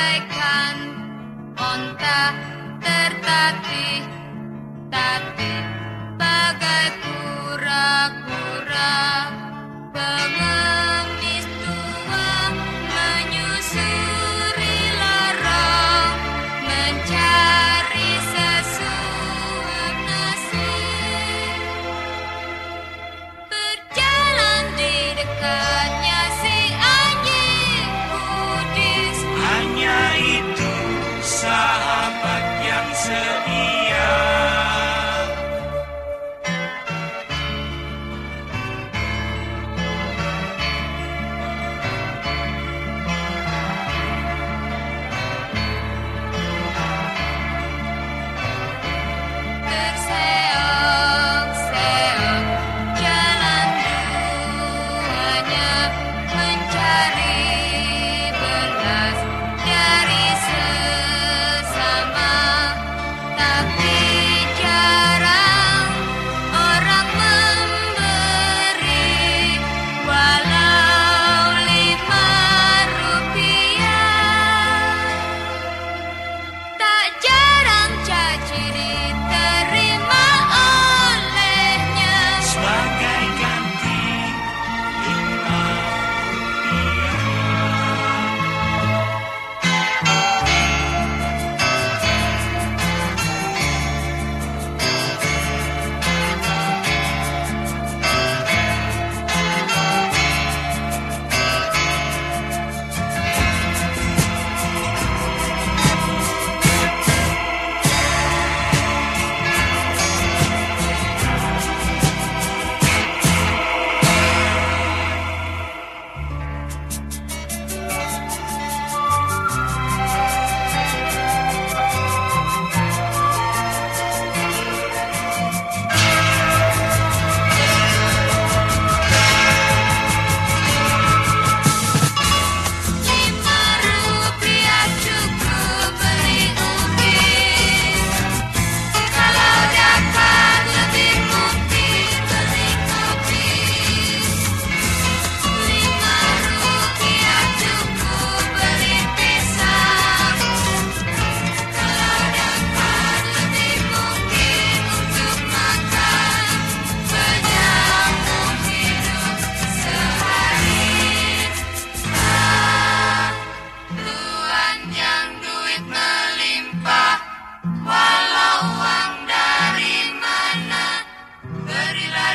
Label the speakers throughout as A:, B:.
A: bagaikan the tertatih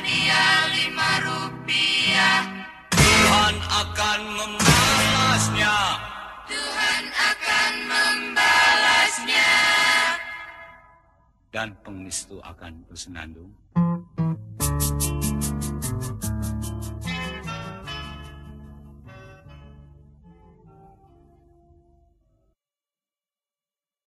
A: hadiah lima rupiah.
B: Tuhan akan membalasnya.
A: Tuhan akan membalasnya.
B: Dan pengemis itu akan bersenandung.